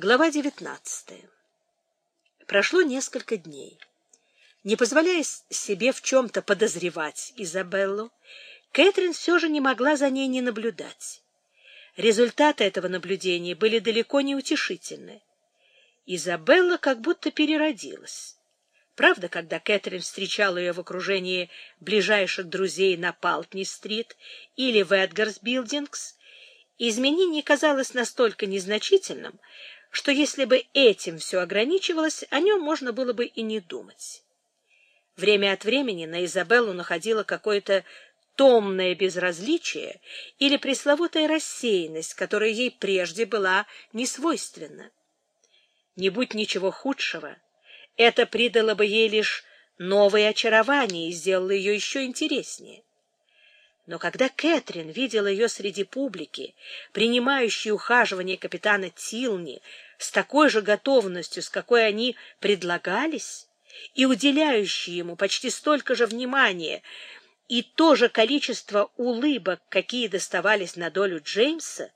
Глава 19. Прошло несколько дней. Не позволяя себе в чем-то подозревать Изабеллу, Кэтрин все же не могла за ней не наблюдать. Результаты этого наблюдения были далеко не утешительны. Изабелла как будто переродилась. Правда, когда Кэтрин встречала ее в окружении ближайших друзей на Палтни-стрит или в Эдгарс-билдингс, изменение казалось настолько незначительным, что если бы этим все ограничивалось, о нем можно было бы и не думать. Время от времени на Изабеллу находило какое-то томное безразличие или пресловутая рассеянность, которая ей прежде была несвойственна. Не будь ничего худшего, это придало бы ей лишь новое очарование и сделало ее еще интереснее. Но когда Кэтрин видела ее среди публики, принимающей ухаживание капитана Тилни с такой же готовностью, с какой они предлагались, и уделяющей ему почти столько же внимания и то же количество улыбок, какие доставались на долю Джеймса,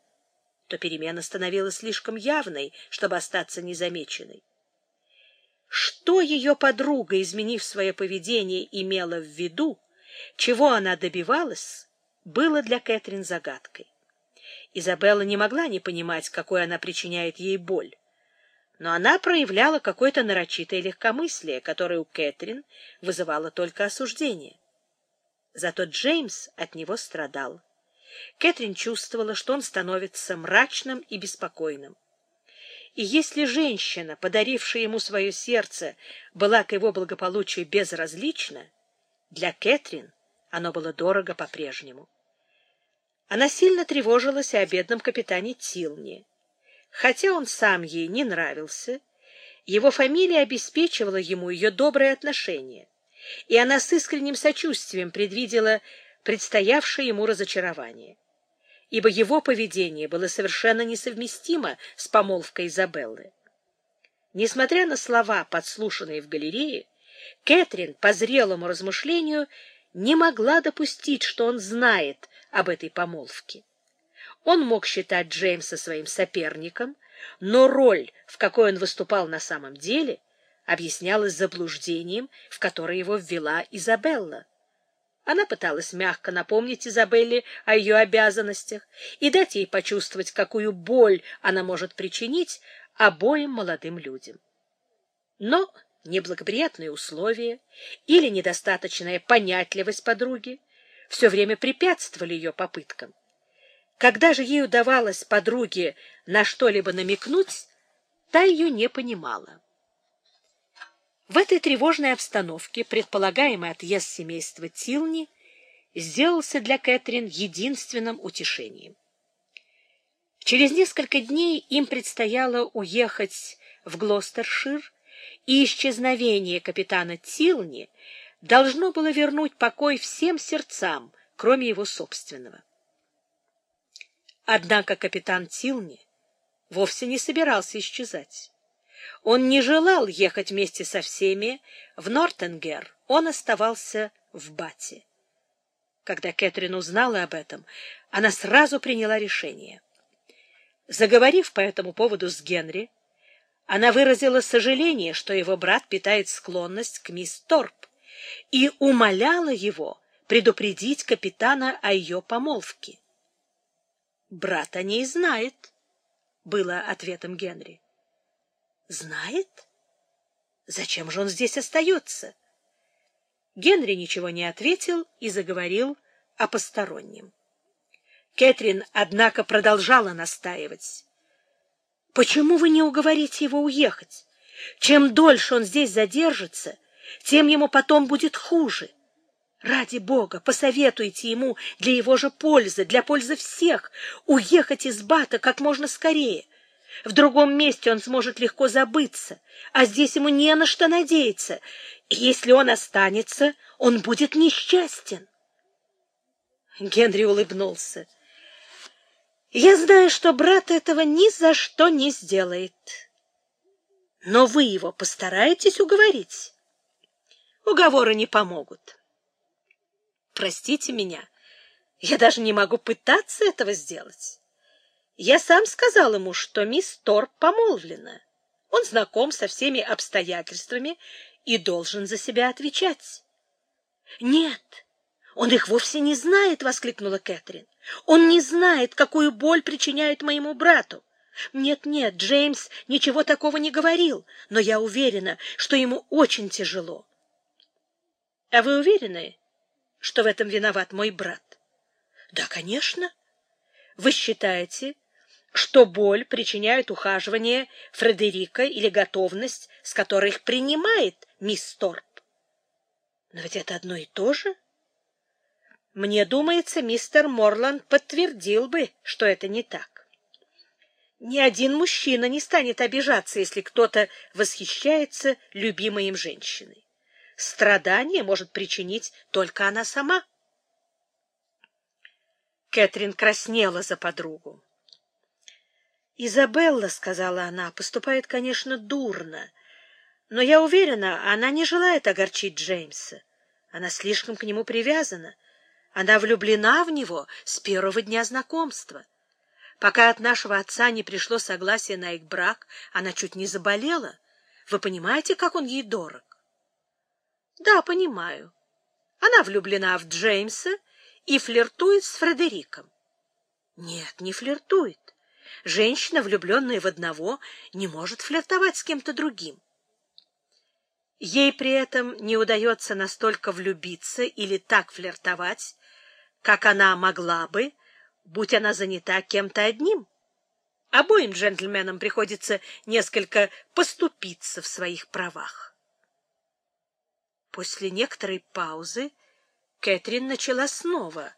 то перемена становилась слишком явной, чтобы остаться незамеченной. Что ее подруга, изменив свое поведение, имела в виду, чего она добивалась, было для Кэтрин загадкой. Изабелла не могла не понимать, какой она причиняет ей боль. Но она проявляла какое-то нарочитое легкомыслие, которое у Кэтрин вызывало только осуждение. Зато Джеймс от него страдал. Кэтрин чувствовала, что он становится мрачным и беспокойным. И если женщина, подарившая ему свое сердце, была к его благополучию безразлична, для Кэтрин оно было дорого по-прежнему. Она сильно тревожилась о бедном капитане Тилне. Хотя он сам ей не нравился, его фамилия обеспечивала ему ее доброе отношение, и она с искренним сочувствием предвидела предстоявшее ему разочарование, ибо его поведение было совершенно несовместимо с помолвкой Изабеллы. Несмотря на слова, подслушанные в галерее, Кэтрин по зрелому размышлению не могла допустить, что он знает об этой помолвке. Он мог считать Джеймса своим соперником, но роль, в какой он выступал на самом деле, объяснялась заблуждением, в которое его ввела Изабелла. Она пыталась мягко напомнить Изабелле о ее обязанностях и дать ей почувствовать, какую боль она может причинить обоим молодым людям. Но неблагоприятные условия или недостаточная понятливость подруги все время препятствовали ее попыткам. Когда же ей удавалось подруге на что-либо намекнуть, та ее не понимала. В этой тревожной обстановке предполагаемый отъезд семейства Тилни сделался для Кэтрин единственным утешением. Через несколько дней им предстояло уехать в Глостершир, и исчезновение капитана Тилни должно было вернуть покой всем сердцам, кроме его собственного. Однако капитан Тилни вовсе не собирался исчезать. Он не желал ехать вместе со всеми в Нортенгер, он оставался в Бате. Когда Кэтрин узнала об этом, она сразу приняла решение. Заговорив по этому поводу с Генри, она выразила сожаление, что его брат питает склонность к мисс Торп, и умоляла его предупредить капитана о ее помолвке. «Брат о ней знает», — было ответом Генри. «Знает? Зачем же он здесь остается?» Генри ничего не ответил и заговорил о постороннем. Кэтрин, однако, продолжала настаивать. Почему вы не уговорите его уехать? Чем дольше он здесь задержится, тем ему потом будет хуже. Ради Бога, посоветуйте ему для его же пользы, для пользы всех, уехать из Бата как можно скорее. В другом месте он сможет легко забыться, а здесь ему не на что надеяться. И если он останется, он будет несчастен. Генри улыбнулся. Я знаю, что брат этого ни за что не сделает. Но вы его постараетесь уговорить. Уговоры не помогут. Простите меня, я даже не могу пытаться этого сделать. Я сам сказал ему, что мисс Торп помолвлена. Он знаком со всеми обстоятельствами и должен за себя отвечать. — Нет, он их вовсе не знает, — воскликнула Кэтрин. — Он не знает, какую боль причиняет моему брату. Нет-нет, Джеймс ничего такого не говорил, но я уверена, что ему очень тяжело. — А вы уверены, что в этом виноват мой брат? — Да, конечно. Вы считаете, что боль причиняет ухаживание Фредерика или готовность, с которой их принимает мисс Торп? Но ведь это одно и то же. Мне думается, мистер Морланд подтвердил бы, что это не так. Ни один мужчина не станет обижаться, если кто-то восхищается любимой им женщиной. Страдание может причинить только она сама. Кэтрин краснела за подругу. «Изабелла», — сказала она, — «поступает, конечно, дурно, но я уверена, она не желает огорчить Джеймса. Она слишком к нему привязана. Она влюблена в него с первого дня знакомства. Пока от нашего отца не пришло согласие на их брак, она чуть не заболела. Вы понимаете, как он ей дорог? Да, понимаю. Она влюблена в Джеймса и флиртует с Фредериком. Нет, не флиртует. Женщина, влюбленная в одного, не может флиртовать с кем-то другим. Ей при этом не удается настолько влюбиться или так флиртовать, как она могла бы, будь она занята кем-то одним. Обоим джентльменам приходится несколько поступиться в своих правах. После некоторой паузы Кэтрин начала снова.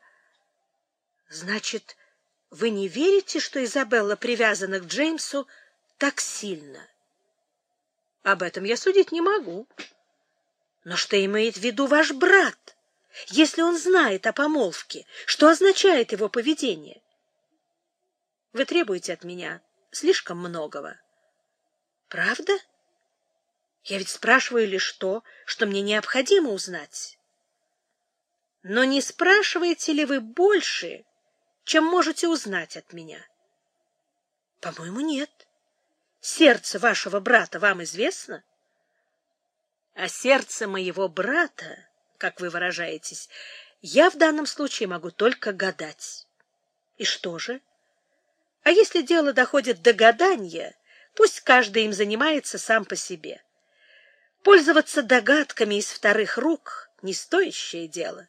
— Значит, вы не верите, что Изабелла привязана к Джеймсу так сильно? — Об этом я судить не могу. Но что имеет в виду ваш брат? Если он знает о помолвке, что означает его поведение? Вы требуете от меня слишком многого. Правда? Я ведь спрашиваю лишь то, что мне необходимо узнать. Но не спрашиваете ли вы больше, чем можете узнать от меня? По-моему, нет. Сердце вашего брата вам известно? А сердце моего брата как вы выражаетесь, я в данном случае могу только гадать. И что же? А если дело доходит до гадания, пусть каждый им занимается сам по себе. Пользоваться догадками из вторых рук — не стоящее дело.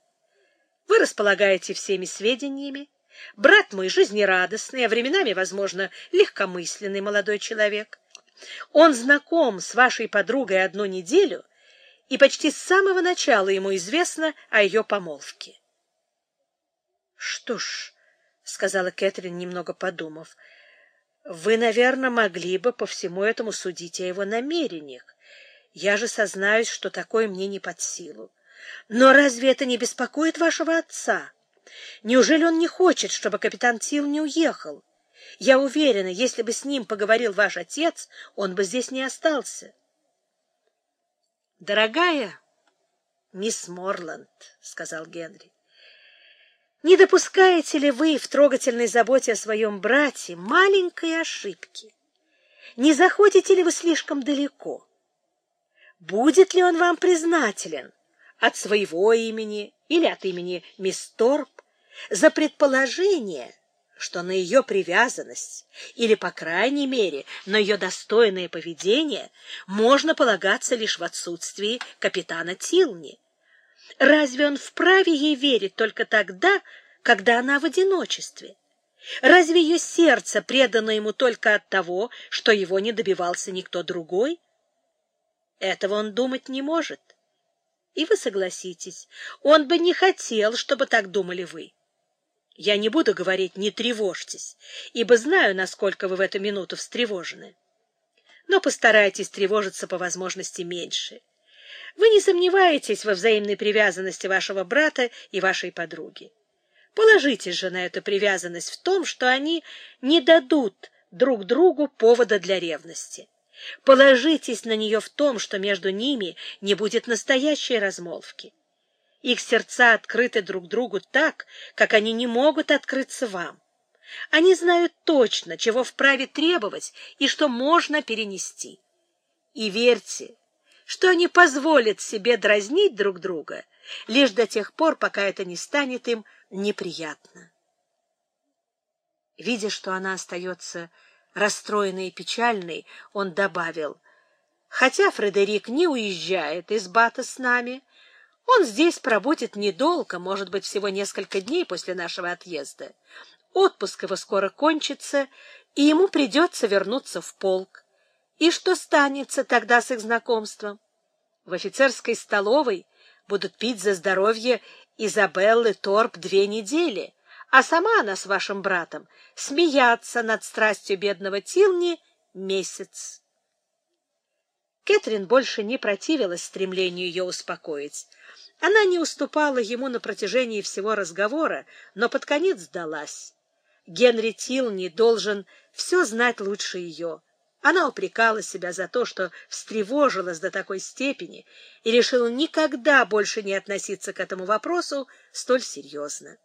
Вы располагаете всеми сведениями. Брат мой жизнерадостный, а временами, возможно, легкомысленный молодой человек. Он знаком с вашей подругой одну неделю — и почти с самого начала ему известно о ее помолвке. — Что ж, — сказала Кэтрин, немного подумав, — вы, наверное, могли бы по всему этому судить о его намерениях. Я же сознаюсь, что такое мне не под силу. Но разве это не беспокоит вашего отца? Неужели он не хочет, чтобы капитан Тил не уехал? Я уверена, если бы с ним поговорил ваш отец, он бы здесь не остался. — Дорогая мисс Морланд, — сказал Генри, — не допускаете ли вы в трогательной заботе о своем брате маленькой ошибки? Не заходите ли вы слишком далеко? Будет ли он вам признателен от своего имени или от имени мисс Торп за предположение, что на ее привязанность или, по крайней мере, на ее достойное поведение можно полагаться лишь в отсутствии капитана Тилни. Разве он вправе ей верить только тогда, когда она в одиночестве? Разве ее сердце предано ему только от того, что его не добивался никто другой? Этого он думать не может. И вы согласитесь, он бы не хотел, чтобы так думали вы. Я не буду говорить «не тревожьтесь», ибо знаю, насколько вы в эту минуту встревожены. Но постарайтесь тревожиться по возможности меньше. Вы не сомневаетесь во взаимной привязанности вашего брата и вашей подруги. Положитесь же на эту привязанность в том, что они не дадут друг другу повода для ревности. Положитесь на нее в том, что между ними не будет настоящей размолвки. Их сердца открыты друг другу так, как они не могут открыться вам. Они знают точно, чего вправе требовать и что можно перенести. И верьте, что они позволят себе дразнить друг друга лишь до тех пор, пока это не станет им неприятно. Видя, что она остается расстроенной и печальной, он добавил, «Хотя Фредерик не уезжает из Бата с нами, он здесь пробудет недолго, может быть, всего несколько дней после нашего отъезда. Отпуск его скоро кончится, и ему придется вернуться в полк. И что станется тогда с их знакомством? В офицерской столовой будут пить за здоровье Изабеллы Торп две недели, а сама она с вашим братом смеяться над страстью бедного Тилни месяц. Кэтрин больше не противилась стремлению ее успокоить. Она не уступала ему на протяжении всего разговора, но под конец сдалась. Генри Тилни должен все знать лучше ее. Она упрекала себя за то, что встревожилась до такой степени и решила никогда больше не относиться к этому вопросу столь серьезно.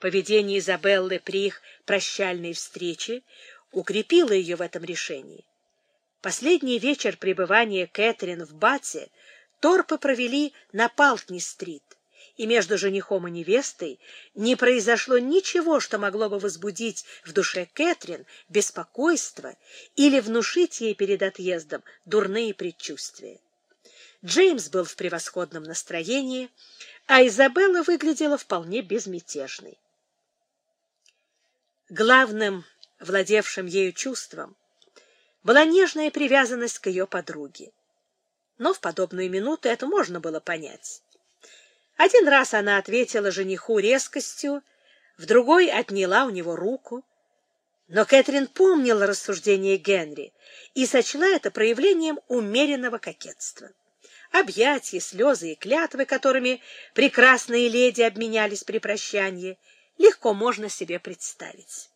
Поведение Изабеллы при их прощальной встрече укрепило ее в этом решении. Последний вечер пребывания Кэтрин в Бате Торпы провели на Палтни-стрит, и между женихом и невестой не произошло ничего, что могло бы возбудить в душе Кэтрин беспокойство или внушить ей перед отъездом дурные предчувствия. Джеймс был в превосходном настроении, а Изабелла выглядела вполне безмятежной. Главным владевшим ею чувством была нежная привязанность к ее подруге. Но в подобную минуту это можно было понять. Один раз она ответила жениху резкостью, в другой отняла у него руку. Но Кэтрин помнила рассуждение Генри и сочла это проявлением умеренного кокетства. Объятия, слезы и клятвы, которыми прекрасные леди обменялись при прощании — легко можно себе представить.